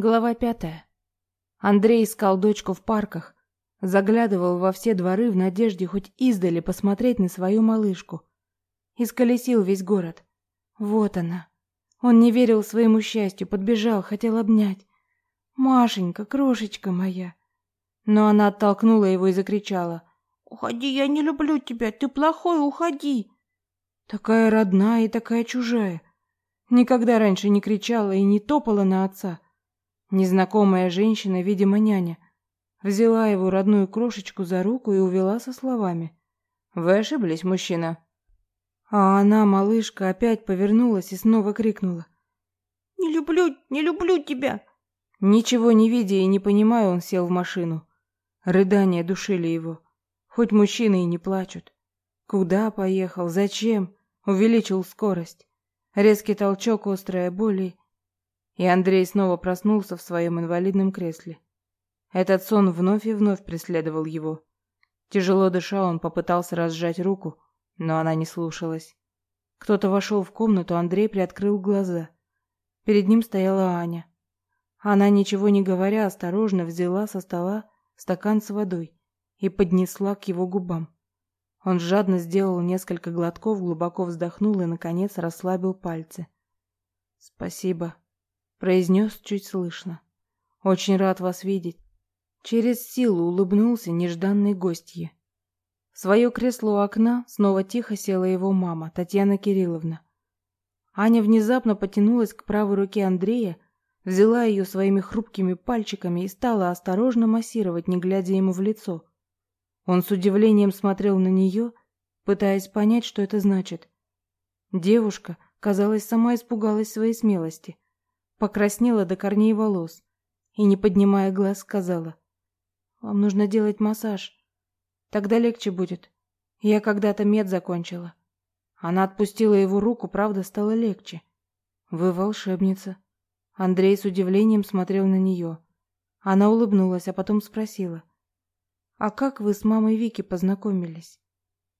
Глава пятая. Андрей искал дочку в парках, заглядывал во все дворы в надежде хоть издали посмотреть на свою малышку. Исколесил весь город. Вот она. Он не верил своему счастью, подбежал, хотел обнять. Машенька, крошечка моя. Но она оттолкнула его и закричала: "Уходи, я не люблю тебя, ты плохой, уходи". Такая родная и такая чужая. Никогда раньше не кричала и не топала на отца. Незнакомая женщина, видимо, няня, взяла его родную крошечку за руку и увела со словами: "Вы ошиблись, мужчина". А она, малышка, опять повернулась и снова крикнула: "Не люблю, не люблю тебя". Ничего не видя и не понимая, он сел в машину. Рыдания душили его. Хоть мужчины и не плачут. Куда поехал? Зачем? Увеличил скорость. Резкий толчок, острая боль и Андрей снова проснулся в своем инвалидном кресле. Этот сон вновь и вновь преследовал его. Тяжело дыша, он попытался разжать руку, но она не слушалась. Кто-то вошел в комнату, Андрей приоткрыл глаза. Перед ним стояла Аня. Она, ничего не говоря, осторожно взяла со стола стакан с водой и поднесла к его губам. Он жадно сделал несколько глотков, глубоко вздохнул и, наконец, расслабил пальцы. «Спасибо», произнес чуть слышно. Очень рад вас видеть. Через силу улыбнулся нежданной гостье. В свое кресло у окна снова тихо села его мама, Татьяна Кирилловна. Аня внезапно потянулась к правой руке Андрея, взяла ее своими хрупкими пальчиками и стала осторожно массировать, не глядя ему в лицо. Он с удивлением смотрел на нее, пытаясь понять, что это значит. Девушка, казалось, сама испугалась своей смелости покраснела до корней волос и, не поднимая глаз, сказала: "Вам нужно делать массаж. Тогда легче будет. Я когда-то мед закончила". Она отпустила его руку, правда, стало легче. "Вы волшебница". Андрей с удивлением смотрел на нее. Она улыбнулась, а потом спросила: "А как вы с мамой Вики познакомились?"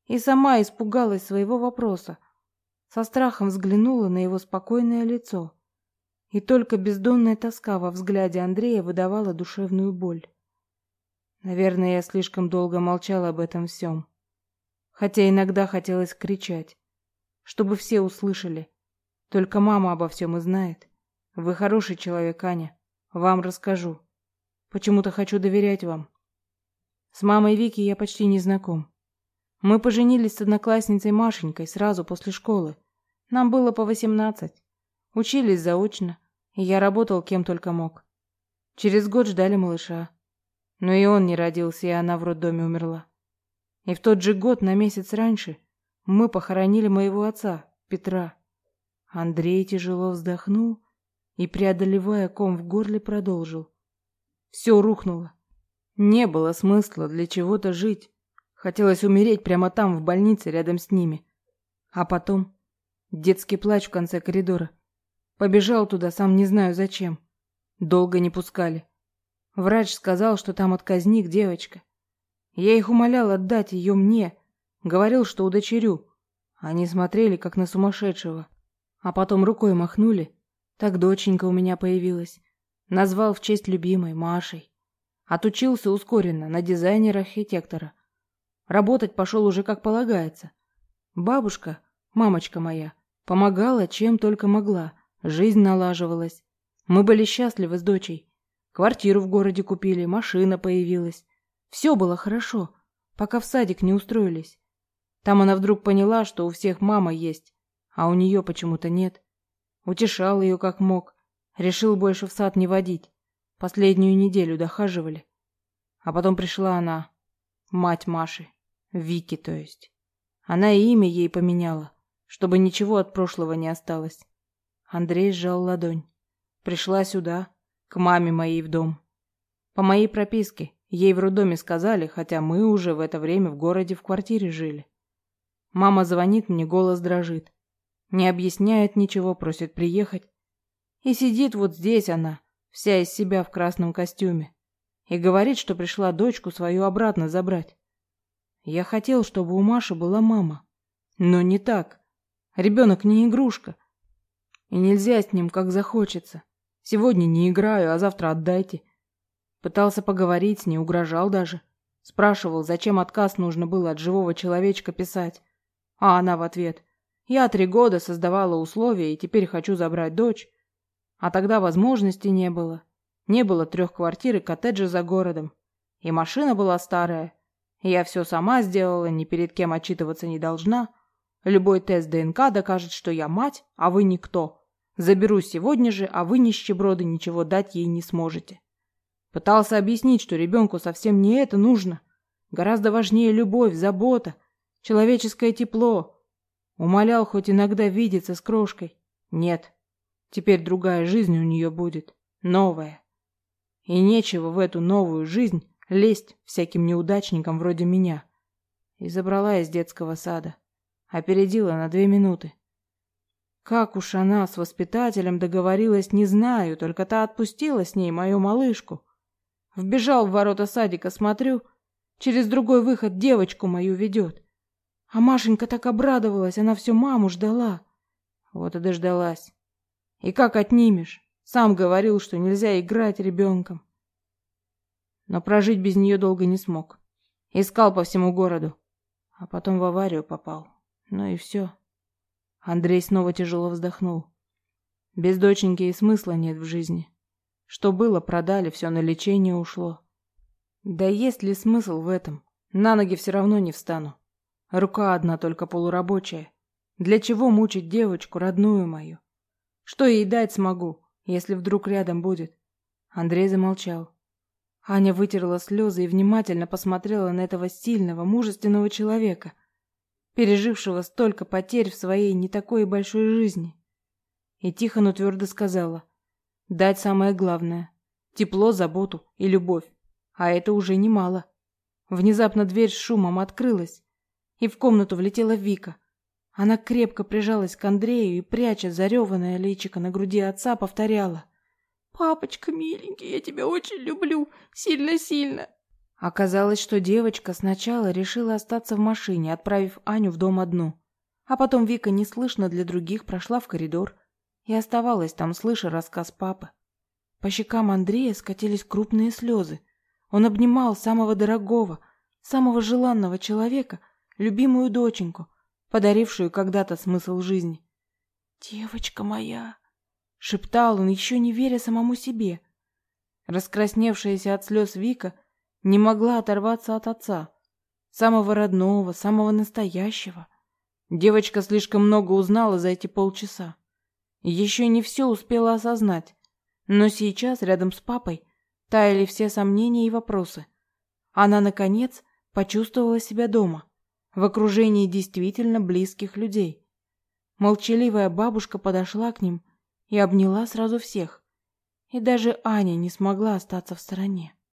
И сама испугалась своего вопроса. Со страхом взглянула на его спокойное лицо. И только бездонная тоска во взгляде Андрея выдавала душевную боль. Наверное, я слишком долго молчала об этом всем. Хотя иногда хотелось кричать, чтобы все услышали. Только мама обо всем и знает. Вы хороший человек, Аня. Вам расскажу. Почему-то хочу доверять вам. С мамой Вики я почти не знаком. Мы поженились с одноклассницей Машенькой сразу после школы. Нам было по восемнадцать. Учились заочно, и я работал кем только мог. Через год ждали малыша. Но и он не родился, и она в роддоме умерла. И в тот же год, на месяц раньше, мы похоронили моего отца, Петра. Андрей тяжело вздохнул и, преодолевая ком в горле, продолжил. Все рухнуло. Не было смысла для чего-то жить. Хотелось умереть прямо там, в больнице, рядом с ними. А потом детский плач в конце коридора. Побежал туда, сам не знаю зачем. Долго не пускали. Врач сказал, что там отказник девочка. Я их умолял отдать ее мне, говорил, что удочерю. Они смотрели как на сумасшедшего, а потом рукой махнули. Так доченька у меня появилась. Назвал в честь любимой Машей. Отучился ускоренно на дизайнера-архитектора. Работать пошел уже как полагается. Бабушка, мамочка моя, помогала чем только могла. Жизнь налаживалась. Мы были счастливы с дочей. Квартиру в городе купили, машина появилась. Все было хорошо, пока в садик не устроились. Там она вдруг поняла, что у всех мама есть, а у нее почему-то нет. Утешал ее как мог. Решил больше в сад не водить. Последнюю неделю дохаживали. А потом пришла она, мать Маши, Вики, то есть. Она и имя ей поменяла, чтобы ничего от прошлого не осталось. Андрей сжал ладонь. Пришла сюда, к маме моей в дом. По моей прописке, ей в роддоме сказали, хотя мы уже в это время в городе в квартире жили. Мама звонит мне, голос дрожит. Не объясняет ничего, просит приехать. И сидит вот здесь она, вся из себя в красном костюме. И говорит, что пришла дочку свою обратно забрать. Я хотел, чтобы у Маши была мама. Но не так. Ребенок не игрушка. И нельзя с ним как захочется. Сегодня не играю, а завтра отдайте. Пытался поговорить с ней, угрожал даже. Спрашивал, зачем отказ нужно было от живого человечка писать. А она в ответ. Я три года создавала условия и теперь хочу забрать дочь. А тогда возможности не было. Не было трех квартир и коттеджа за городом. И машина была старая. Я все сама сделала, ни перед кем отчитываться не должна. Любой тест ДНК докажет, что я мать, а вы никто. Заберу сегодня же, а вы, нищеброды, ничего дать ей не сможете. Пытался объяснить, что ребенку совсем не это нужно. Гораздо важнее любовь, забота, человеческое тепло. Умолял хоть иногда видеться с крошкой. Нет, теперь другая жизнь у нее будет, новая. И нечего в эту новую жизнь лезть всяким неудачникам вроде меня. И забрала из детского сада. Опередила на две минуты. Как уж она с воспитателем договорилась, не знаю, только та отпустила с ней мою малышку. Вбежал в ворота садика, смотрю, через другой выход девочку мою ведет. А Машенька так обрадовалась, она всю маму ждала. Вот и дождалась. И как отнимешь? Сам говорил, что нельзя играть ребенком. Но прожить без нее долго не смог. Искал по всему городу. А потом в аварию попал. Ну и все. Андрей снова тяжело вздохнул. Без доченьки и смысла нет в жизни. Что было, продали, все на лечение ушло. Да есть ли смысл в этом? На ноги все равно не встану. Рука одна только полурабочая. Для чего мучить девочку, родную мою? Что ей дать смогу, если вдруг рядом будет? Андрей замолчал. Аня вытерла слезы и внимательно посмотрела на этого сильного, мужественного человека, пережившего столько потерь в своей не такой большой жизни. И тихо, но твердо сказала: "Дать самое главное тепло, заботу и любовь. А это уже немало". Внезапно дверь с шумом открылась, и в комнату влетела Вика. Она крепко прижалась к Андрею и, пряча зареванное личико на груди отца, повторяла. «Папочка, миленький, я тебя очень люблю, сильно-сильно». Оказалось, что девочка сначала решила остаться в машине, отправив Аню в дом одну. А потом Вика неслышно для других прошла в коридор и оставалась там, слыша рассказ папы. По щекам Андрея скатились крупные слезы. Он обнимал самого дорогого, самого желанного человека, любимую доченьку, подарившую когда-то смысл жизни. «Девочка моя!» — шептал он, еще не веря самому себе. Раскрасневшаяся от слез Вика не могла оторваться от отца, самого родного, самого настоящего. Девочка слишком много узнала за эти полчаса. Еще не все успела осознать, но сейчас рядом с папой таяли все сомнения и вопросы. Она, наконец, почувствовала себя дома в окружении действительно близких людей. Молчаливая бабушка подошла к ним и обняла сразу всех. И даже Аня не смогла остаться в стороне.